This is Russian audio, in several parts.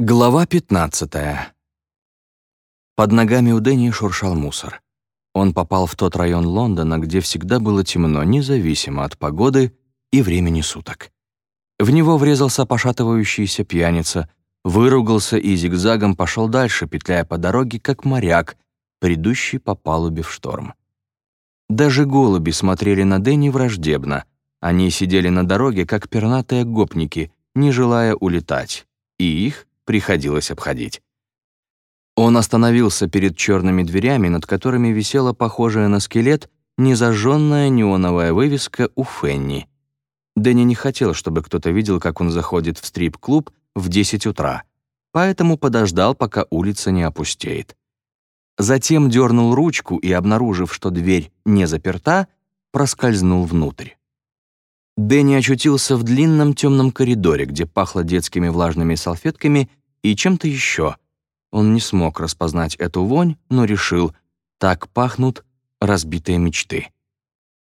Глава 15. Под ногами у Дэнни шуршал мусор. Он попал в тот район Лондона, где всегда было темно, независимо от погоды и времени суток. В него врезался пошатывающийся пьяница, выругался и зигзагом пошел дальше, петляя по дороге, как моряк, бредущий по палубе в шторм. Даже голуби смотрели на Дэнни враждебно. Они сидели на дороге, как пернатые гопники, не желая улетать, и их приходилось обходить. Он остановился перед черными дверями, над которыми висела похожая на скелет незажженная неоновая вывеска у Фенни. Дэнни не хотел, чтобы кто-то видел, как он заходит в стрип-клуб в 10 утра, поэтому подождал, пока улица не опустеет. Затем дернул ручку и, обнаружив, что дверь не заперта, проскользнул внутрь. Дэнни очутился в длинном темном коридоре, где пахло детскими влажными салфетками и чем-то еще. Он не смог распознать эту вонь, но решил, так пахнут разбитые мечты.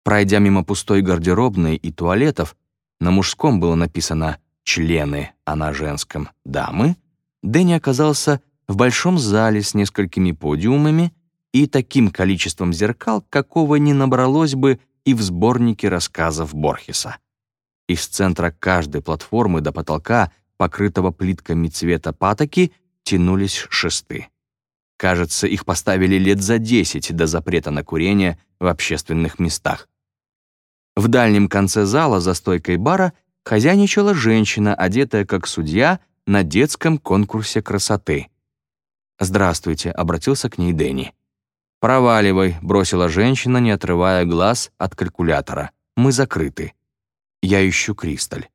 Пройдя мимо пустой гардеробной и туалетов, на мужском было написано «члены», а на женском «дамы», Дэнни оказался в большом зале с несколькими подиумами и таким количеством зеркал, какого не набралось бы и в сборнике рассказов Борхеса. Из центра каждой платформы до потолка, покрытого плитками цвета патоки, тянулись шесты. Кажется, их поставили лет за десять до запрета на курение в общественных местах. В дальнем конце зала за стойкой бара хозяйничала женщина, одетая как судья на детском конкурсе красоты. «Здравствуйте», — обратился к ней Дэнни. «Проваливай», — бросила женщина, не отрывая глаз от калькулятора. «Мы закрыты». Я ищу Кристаль.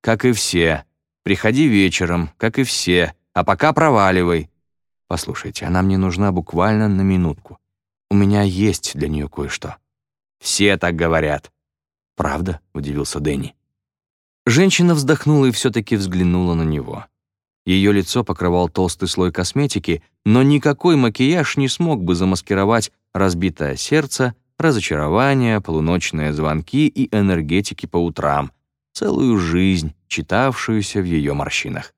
Как и все. Приходи вечером, как и все. А пока проваливай. Послушайте, она мне нужна буквально на минутку. У меня есть для нее кое-что. Все так говорят. Правда? Удивился Дэнни. Женщина вздохнула и все-таки взглянула на него. Ее лицо покрывал толстый слой косметики, но никакой макияж не смог бы замаскировать разбитое сердце, разочарования, полуночные звонки и энергетики по утрам, целую жизнь, читавшуюся в ее морщинах.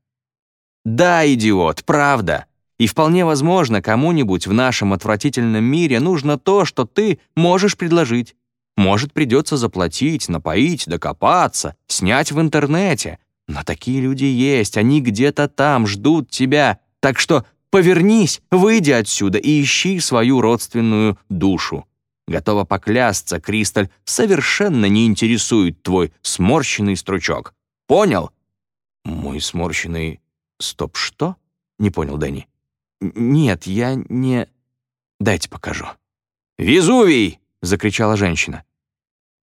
«Да, идиот, правда. И вполне возможно, кому-нибудь в нашем отвратительном мире нужно то, что ты можешь предложить. Может, придется заплатить, напоить, докопаться, снять в интернете. Но такие люди есть, они где-то там ждут тебя. Так что повернись, выйди отсюда и ищи свою родственную душу. Готова поклясться, Кристаль совершенно не интересует твой сморщенный стручок. Понял? Мой сморщенный... Стоп, что? Не понял Дэнни. Нет, я не... Дайте покажу. «Везувий!» — закричала женщина.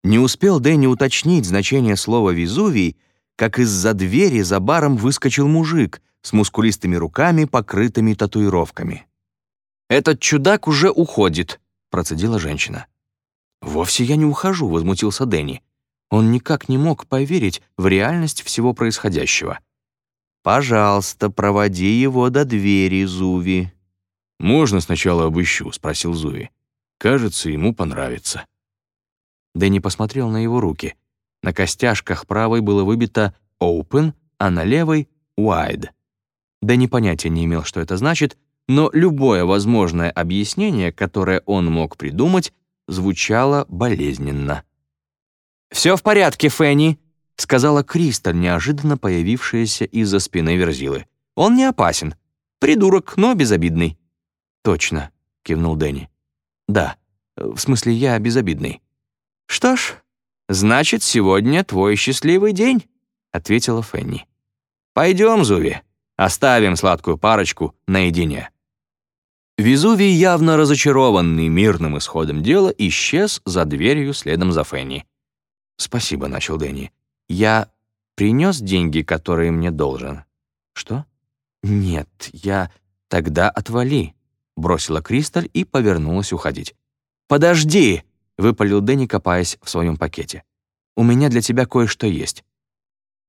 Не успел Дэнни уточнить значение слова «Везувий», как из-за двери за баром выскочил мужик с мускулистыми руками, покрытыми татуировками. «Этот чудак уже уходит», процедила женщина. «Вовсе я не ухожу», — возмутился Дэнни. Он никак не мог поверить в реальность всего происходящего. «Пожалуйста, проводи его до двери, Зуви». «Можно сначала обыщу?» — спросил Зуви. «Кажется, ему понравится». Дэнни посмотрел на его руки. На костяшках правой было выбито «open», а на левой «wide». Дэнни понятия не имел, что это значит, но любое возможное объяснение, которое он мог придумать, звучало болезненно. «Все в порядке, Фенни», — сказала Кристаль, неожиданно появившаяся из-за спины Верзилы. «Он не опасен. Придурок, но безобидный». «Точно», — кивнул Дэнни. «Да, в смысле, я безобидный». «Что ж, значит, сегодня твой счастливый день», — ответила Фенни. «Пойдем, Зуви, оставим сладкую парочку наедине». Везувий, явно разочарованный мирным исходом дела, исчез за дверью следом за Фенни. «Спасибо», — начал Дэнни. «Я принес деньги, которые мне должен». «Что?» «Нет, я...» «Тогда отвали», — бросила Кристаль и повернулась уходить. «Подожди!» — выпалил Дэнни, копаясь в своем пакете. «У меня для тебя кое-что есть».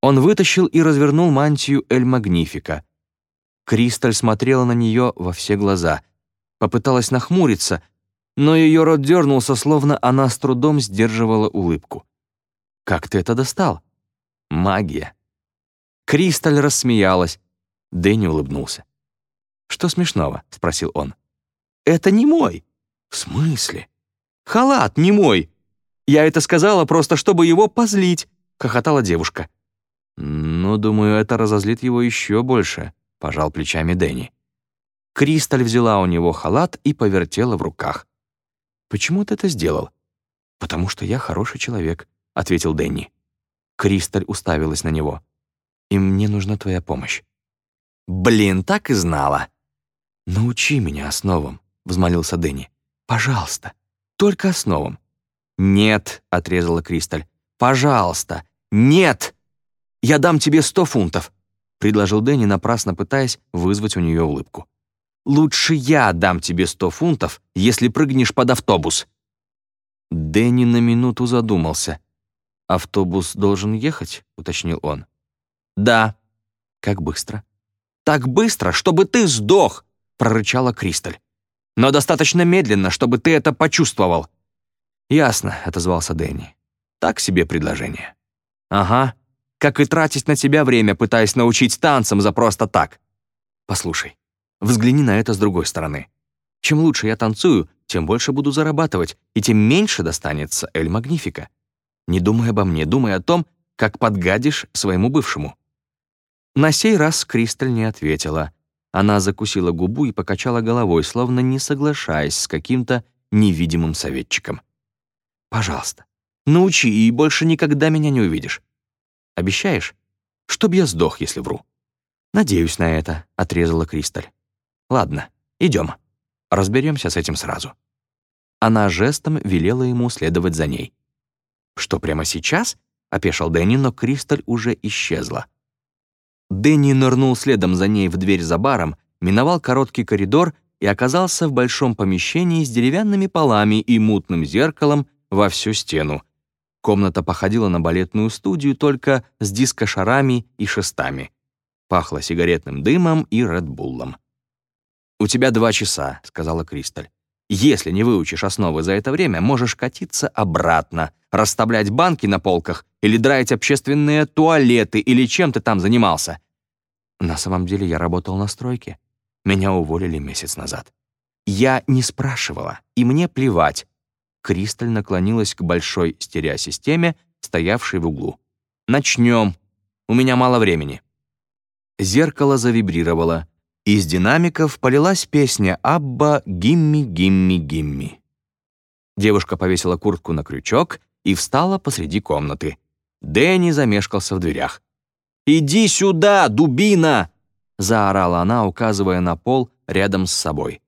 Он вытащил и развернул мантию Эль Магнифика. Кристаль смотрела на нее во все глаза — попыталась нахмуриться, но ее рот дернулся, словно она с трудом сдерживала улыбку. «Как ты это достал?» «Магия». Кристаль рассмеялась. Дэнни улыбнулся. «Что смешного?» — спросил он. «Это не мой». «В смысле?» «Халат не мой. Я это сказала просто, чтобы его позлить», — хохотала девушка. «Ну, думаю, это разозлит его еще больше», — пожал плечами Дэнни. Кристаль взяла у него халат и повертела в руках. «Почему ты это сделал?» «Потому что я хороший человек», — ответил Дэнни. Кристаль уставилась на него. «И мне нужна твоя помощь». «Блин, так и знала!» «Научи меня основам», — взмолился Дэнни. «Пожалуйста, только основам». «Нет», — отрезала Кристаль. «Пожалуйста, нет! Я дам тебе сто фунтов», — предложил Дэнни, напрасно пытаясь вызвать у нее улыбку. «Лучше я дам тебе сто фунтов, если прыгнешь под автобус». Дэнни на минуту задумался. «Автобус должен ехать?» — уточнил он. «Да». «Как быстро?» «Так быстро, чтобы ты сдох!» — прорычала Кристаль. «Но достаточно медленно, чтобы ты это почувствовал». «Ясно», — отозвался Дэнни. «Так себе предложение». «Ага. Как и тратить на тебя время, пытаясь научить танцам за просто так». «Послушай, взгляни на это с другой стороны. Чем лучше я танцую, тем больше буду зарабатывать, и тем меньше достанется Эль Магнифика. Не думай обо мне, думай о том, как подгадишь своему бывшему». На сей раз Кристаль не ответила. Она закусила губу и покачала головой, словно не соглашаясь с каким-то невидимым советчиком. «Пожалуйста, научи, и больше никогда меня не увидишь. Обещаешь? Чтоб я сдох, если вру». «Надеюсь на это», — отрезала Кристаль. «Ладно, идем. Разберемся с этим сразу». Она жестом велела ему следовать за ней. «Что, прямо сейчас?» — опешил Дэнни, но Кристаль уже исчезла. Дэнни нырнул следом за ней в дверь за баром, миновал короткий коридор и оказался в большом помещении с деревянными полами и мутным зеркалом во всю стену. Комната походила на балетную студию, только с дискошарами и шестами. Пахло сигаретным дымом и редбуллом. «У тебя два часа», — сказала Кристаль. «Если не выучишь основы за это время, можешь катиться обратно, расставлять банки на полках или драить общественные туалеты или чем ты там занимался». На самом деле я работал на стройке. Меня уволили месяц назад. Я не спрашивала, и мне плевать. Кристаль наклонилась к большой стереосистеме, стоявшей в углу. «Начнем. У меня мало времени». Зеркало завибрировало. Из динамиков полилась песня «Абба, гимми, гимми, гимми». Девушка повесила куртку на крючок и встала посреди комнаты. Дэнни замешкался в дверях. «Иди сюда, дубина!» — заорала она, указывая на пол рядом с собой.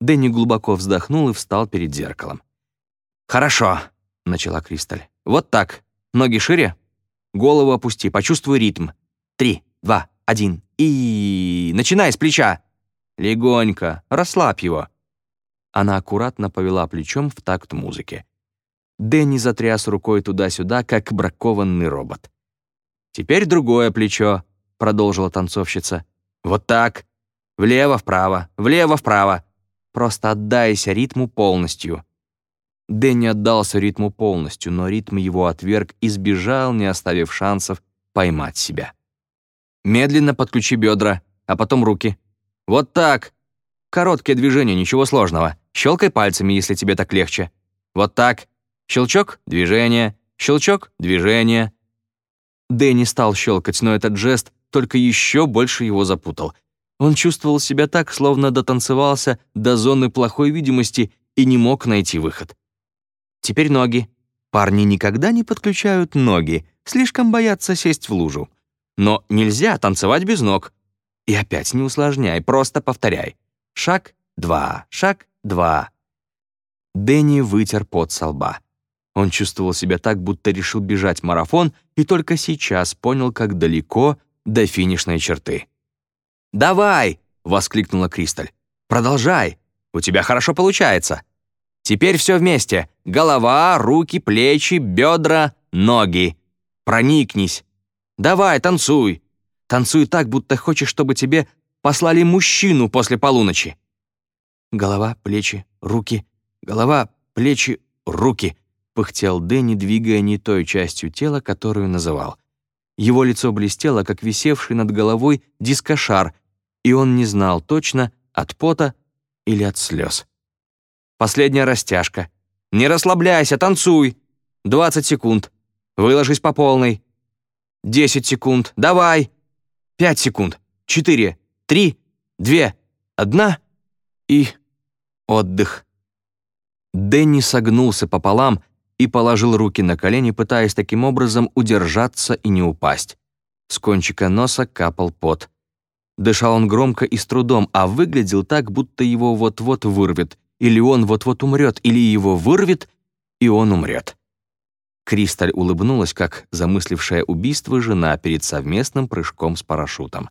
Дэнни глубоко вздохнул и встал перед зеркалом. «Хорошо», — начала Кристаль. «Вот так. Ноги шире. Голову опусти, почувствуй ритм. Три, два, один. И... Начинай с плеча. Легонько. Расслабь его». Она аккуратно повела плечом в такт музыки. Дэнни затряс рукой туда-сюда, как бракованный робот. «Теперь другое плечо», — продолжила танцовщица. «Вот так. Влево-вправо, влево-вправо. Просто отдайся ритму полностью». Дэнни отдался ритму полностью, но ритм его отверг и сбежал, не оставив шансов поймать себя. Медленно подключи бедра, а потом руки. Вот так. Короткие движения, ничего сложного. Щелкай пальцами, если тебе так легче. Вот так. Щелчок — движение. Щелчок — движение. Дэнни стал щелкать, но этот жест только еще больше его запутал. Он чувствовал себя так, словно дотанцевался до зоны плохой видимости и не мог найти выход. Теперь ноги. Парни никогда не подключают ноги, слишком боятся сесть в лужу. Но нельзя танцевать без ног. И опять не усложняй, просто повторяй. Шаг, два, шаг, два. Дэнни вытер пот со лба. Он чувствовал себя так, будто решил бежать марафон, и только сейчас понял, как далеко до финишной черты. «Давай!» — воскликнула Кристаль. «Продолжай! У тебя хорошо получается!» Теперь все вместе. Голова, руки, плечи, бедра, ноги. Проникнись. Давай, танцуй. Танцуй так, будто хочешь, чтобы тебе послали мужчину после полуночи. Голова, плечи, руки. Голова, плечи, руки. Пыхтел Дэнни, двигая не той частью тела, которую называл. Его лицо блестело, как висевший над головой дискошар, и он не знал точно, от пота или от слез. Последняя растяжка. Не расслабляйся, танцуй. 20 секунд. Выложись по полной. 10 секунд. Давай. 5 секунд. 4, 3, 2, 1 и отдых. Дэнни согнулся пополам и положил руки на колени, пытаясь таким образом удержаться и не упасть. С кончика носа капал пот. Дышал он громко и с трудом, а выглядел так, будто его вот-вот вырвет, или он вот-вот умрет, или его вырвет, и он умрет. Кристаль улыбнулась, как замыслившая убийство жена перед совместным прыжком с парашютом.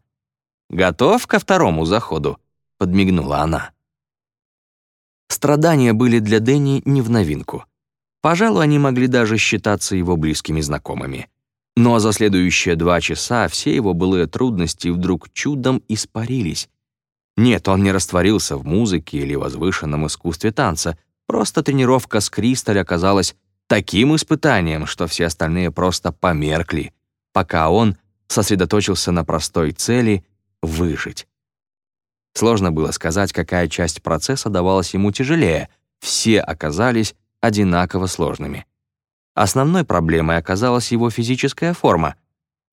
«Готов ко второму заходу?» — подмигнула она. Страдания были для Дэнни не в новинку. Пожалуй, они могли даже считаться его близкими знакомыми. Но за следующие два часа все его былые трудности вдруг чудом испарились. Нет, он не растворился в музыке или возвышенном искусстве танца, просто тренировка с Кристаль оказалась таким испытанием, что все остальные просто померкли, пока он сосредоточился на простой цели — выжить. Сложно было сказать, какая часть процесса давалась ему тяжелее, все оказались одинаково сложными. Основной проблемой оказалась его физическая форма.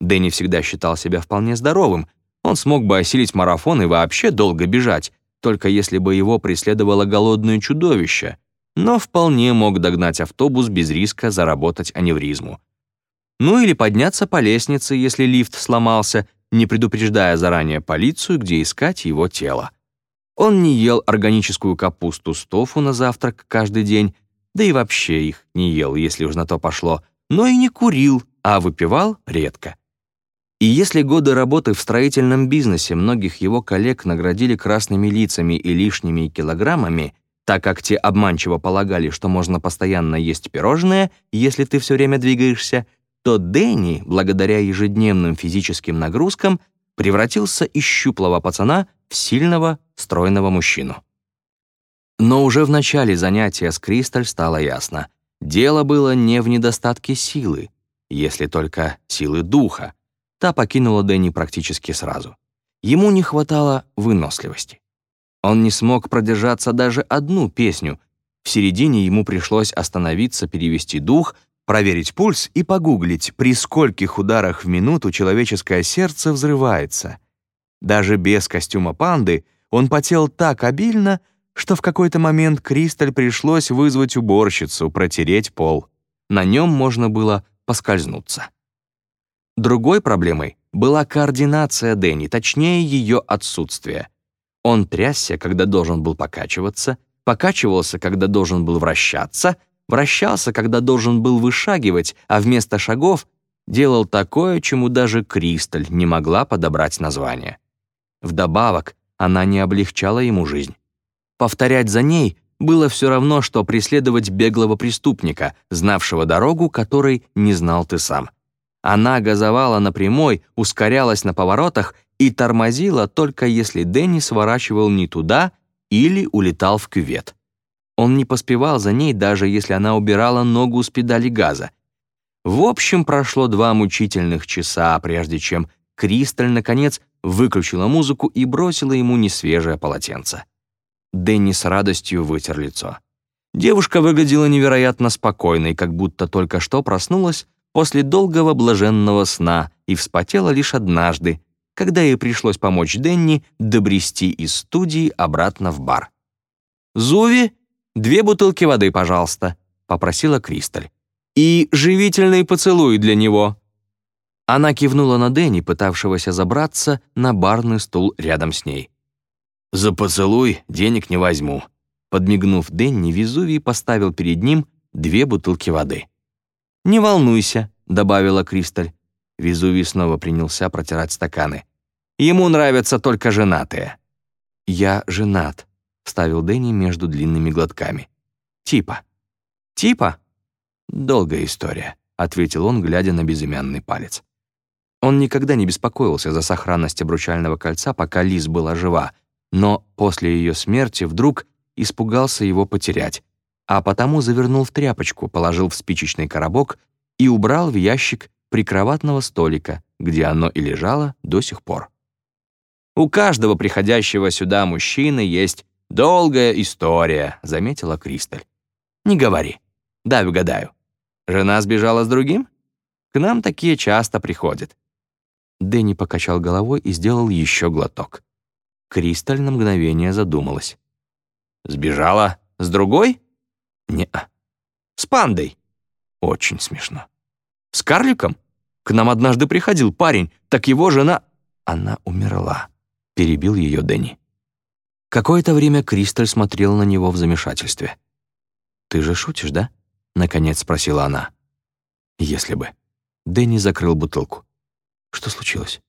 Дэнни всегда считал себя вполне здоровым, он смог бы осилить марафон и вообще долго бежать, только если бы его преследовало голодное чудовище, но вполне мог догнать автобус без риска заработать аневризму. Ну или подняться по лестнице, если лифт сломался, не предупреждая заранее полицию, где искать его тело. Он не ел органическую капусту с тофу на завтрак каждый день, да и вообще их не ел, если уж на то пошло, но и не курил, а выпивал редко. И если годы работы в строительном бизнесе многих его коллег наградили красными лицами и лишними килограммами, так как те обманчиво полагали, что можно постоянно есть пирожное, если ты все время двигаешься, то Дэнни, благодаря ежедневным физическим нагрузкам, превратился из щуплого пацана в сильного, стройного мужчину. Но уже в начале занятия с Кристаль стало ясно. Дело было не в недостатке силы, если только силы духа. Та покинула Дэнни практически сразу. Ему не хватало выносливости. Он не смог продержаться даже одну песню. В середине ему пришлось остановиться, перевести дух, проверить пульс и погуглить, при скольких ударах в минуту человеческое сердце взрывается. Даже без костюма панды он потел так обильно, что в какой-то момент Кристаль пришлось вызвать уборщицу, протереть пол. На нем можно было поскользнуться. Другой проблемой была координация Дэнни, точнее ее отсутствие. Он трясся, когда должен был покачиваться, покачивался, когда должен был вращаться, вращался, когда должен был вышагивать, а вместо шагов делал такое, чему даже Кристаль не могла подобрать название. Вдобавок, она не облегчала ему жизнь. Повторять за ней было все равно, что преследовать беглого преступника, знавшего дорогу, которой не знал ты сам. Она газовала на прямой, ускорялась на поворотах и тормозила только если Дэнни сворачивал не туда или улетал в кювет. Он не поспевал за ней, даже если она убирала ногу с педали газа. В общем, прошло два мучительных часа, прежде чем Кристаль, наконец, выключила музыку и бросила ему несвежее полотенце. Дэнни с радостью вытер лицо. Девушка выглядела невероятно спокойной, как будто только что проснулась после долгого блаженного сна и вспотела лишь однажды, когда ей пришлось помочь Дэнни добрести из студии обратно в бар. «Зуви, две бутылки воды, пожалуйста», — попросила Кристаль. «И живительный поцелуй для него». Она кивнула на Дэнни, пытавшегося забраться на барный стул рядом с ней. «За поцелуй денег не возьму». Подмигнув Дэнни, Везувий поставил перед ним две бутылки воды. «Не волнуйся», — добавила Кристаль. Везувий снова принялся протирать стаканы. «Ему нравятся только женатые». «Я женат», — вставил Дэнни между длинными глотками. «Типа». «Типа?» «Долгая история», — ответил он, глядя на безымянный палец. Он никогда не беспокоился за сохранность обручального кольца, пока Лиз была жива, но после ее смерти вдруг испугался его потерять, а потому завернул в тряпочку, положил в спичечный коробок и убрал в ящик прикроватного столика, где оно и лежало до сих пор. «У каждого приходящего сюда мужчины есть долгая история», — заметила Кристаль. «Не говори. Дай угадаю. Жена сбежала с другим? К нам такие часто приходят». Дэнни покачал головой и сделал еще глоток. Кристаль на мгновение задумалась. «Сбежала с другой?» «Не-а». «С пандой?» «Очень смешно». «С карликом? К нам однажды приходил парень, так его жена...» «Она умерла», — перебил ее Дэнни. Какое-то время Кристаль смотрела на него в замешательстве. «Ты же шутишь, да?» — наконец спросила она. «Если бы». Дэнни закрыл бутылку. «Что случилось?»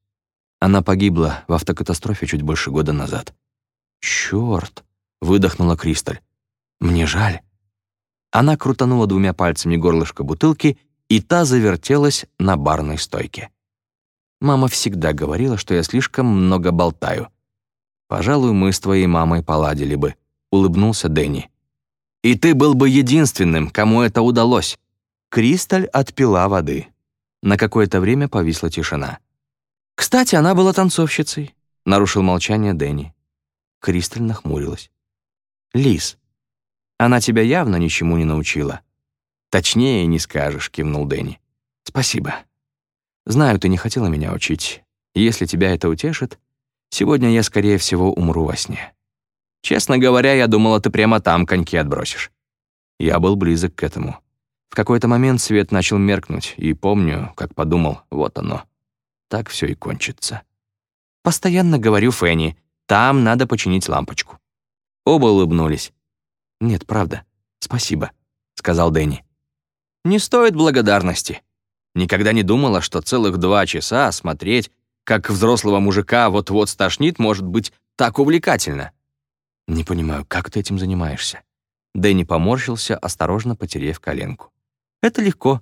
Она погибла в автокатастрофе чуть больше года назад. «Чёрт!» — выдохнула Кристаль. «Мне жаль». Она крутанула двумя пальцами горлышко бутылки, и та завертелась на барной стойке. Мама всегда говорила, что я слишком много болтаю. «Пожалуй, мы с твоей мамой поладили бы», — улыбнулся Дэнни. «И ты был бы единственным, кому это удалось». Кристаль отпила воды. На какое-то время повисла тишина. «Кстати, она была танцовщицей», — нарушил молчание Дэнни. Кристаль нахмурилась. «Лис, она тебя явно ничему не научила». «Точнее не скажешь», — кивнул Дэнни. «Спасибо. Знаю, ты не хотела меня учить. Если тебя это утешит, сегодня я, скорее всего, умру во сне. Честно говоря, я думала, ты прямо там коньки отбросишь». Я был близок к этому. В какой-то момент свет начал меркнуть, и помню, как подумал, вот оно так все и кончится. Постоянно говорю Фенни, там надо починить лампочку. Оба улыбнулись. «Нет, правда. Спасибо», — сказал Дэнни. «Не стоит благодарности. Никогда не думала, что целых два часа смотреть, как взрослого мужика вот-вот стошнит, может быть так увлекательно». «Не понимаю, как ты этим занимаешься?» Дэнни поморщился, осторожно потеряв коленку. «Это легко.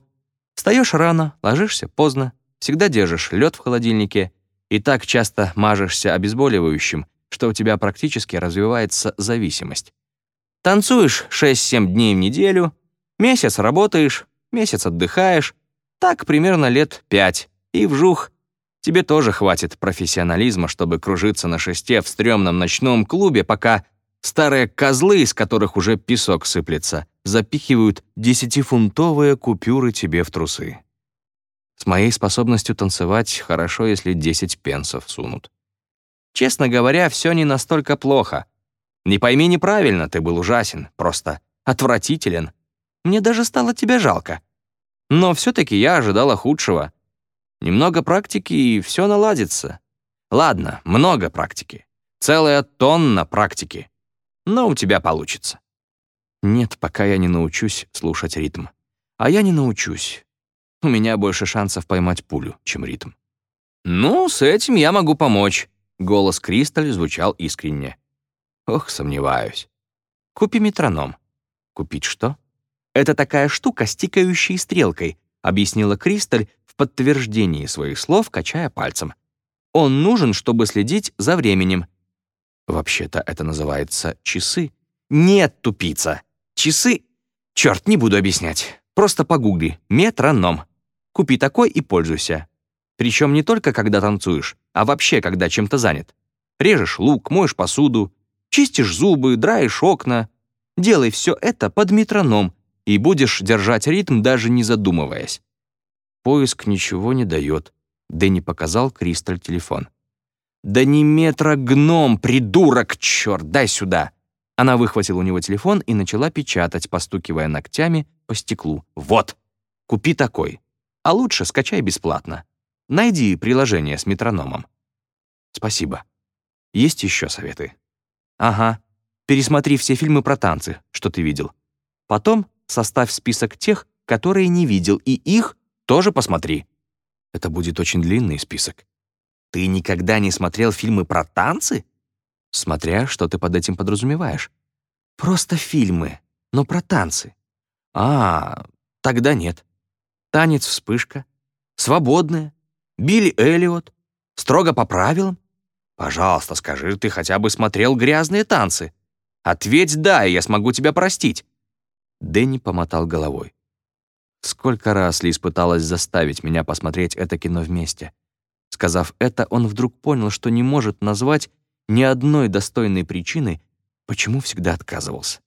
Встаешь рано, ложишься поздно, всегда держишь лед в холодильнике и так часто мажешься обезболивающим, что у тебя практически развивается зависимость. Танцуешь 6-7 дней в неделю, месяц работаешь, месяц отдыхаешь, так примерно лет 5, и вжух. Тебе тоже хватит профессионализма, чтобы кружиться на шесте в стрёмном ночном клубе, пока старые козлы, из которых уже песок сыплется, запихивают десятифунтовые купюры тебе в трусы. С моей способностью танцевать хорошо, если 10 пенсов сунут. Честно говоря, все не настолько плохо. Не пойми неправильно, ты был ужасен, просто отвратителен. Мне даже стало тебя жалко. Но все-таки я ожидала худшего. Немного практики, и все наладится. Ладно, много практики. Целая тонна практики. Но у тебя получится. Нет, пока я не научусь слушать ритм. А я не научусь. У меня больше шансов поймать пулю, чем ритм. «Ну, с этим я могу помочь», — голос Кристаль звучал искренне. «Ох, сомневаюсь. Купи метроном». «Купить что?» «Это такая штука с тикающей стрелкой», — объяснила Кристаль в подтверждении своих слов, качая пальцем. «Он нужен, чтобы следить за временем». «Вообще-то это называется часы». «Нет, тупица. Часы...» «Черт, не буду объяснять. Просто погугли. Метроном». Купи такой и пользуйся. Причем не только когда танцуешь, а вообще, когда чем-то занят. Режешь лук, моешь посуду, чистишь зубы, драешь окна. Делай все это под метроном, и будешь держать ритм, даже не задумываясь. Поиск ничего не дает. Дэнни показал Кристаль телефон. «Да не метра гном, придурок, черт, дай сюда!» Она выхватила у него телефон и начала печатать, постукивая ногтями по стеклу. «Вот, купи такой. А лучше скачай бесплатно. Найди приложение с метрономом. Спасибо. Есть еще советы? Ага. Пересмотри все фильмы про танцы, что ты видел. Потом составь список тех, которые не видел, и их тоже посмотри. Это будет очень длинный список. Ты никогда не смотрел фильмы про танцы? Смотря, что ты под этим подразумеваешь. Просто фильмы, но про танцы. А, тогда нет. Танец «Вспышка», «Свободная», Билли Эллиот, «Строго по правилам». Пожалуйста, скажи, ты хотя бы смотрел «Грязные танцы». Ответь «да», и я смогу тебя простить. Дэнни помотал головой. Сколько раз Лиз пыталась заставить меня посмотреть это кино вместе. Сказав это, он вдруг понял, что не может назвать ни одной достойной причины, почему всегда отказывался.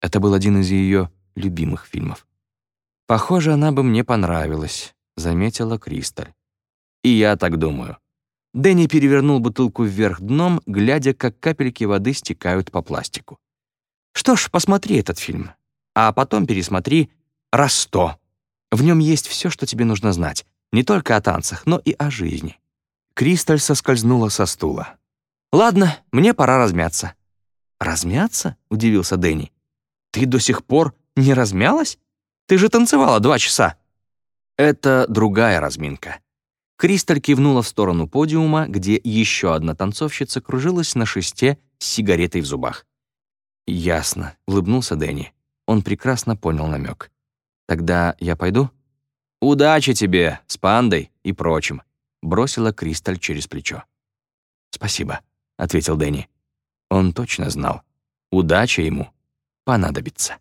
Это был один из ее любимых фильмов. «Похоже, она бы мне понравилась», — заметила Кристаль. «И я так думаю». Дэнни перевернул бутылку вверх дном, глядя, как капельки воды стекают по пластику. «Что ж, посмотри этот фильм, а потом пересмотри раз сто. В нем есть все, что тебе нужно знать, не только о танцах, но и о жизни». Кристаль соскользнула со стула. «Ладно, мне пора размяться». «Размяться?» — удивился Дэнни. «Ты до сих пор не размялась? Ты же танцевала два часа». «Это другая разминка». Кристаль кивнула в сторону подиума, где еще одна танцовщица кружилась на шесте с сигаретой в зубах. «Ясно», — улыбнулся Дэнни. Он прекрасно понял намек. «Тогда я пойду?» «Удачи тебе с пандой и прочим», — бросила Кристаль через плечо. «Спасибо», — ответил Дэнни. Он точно знал. Удача ему понадобится.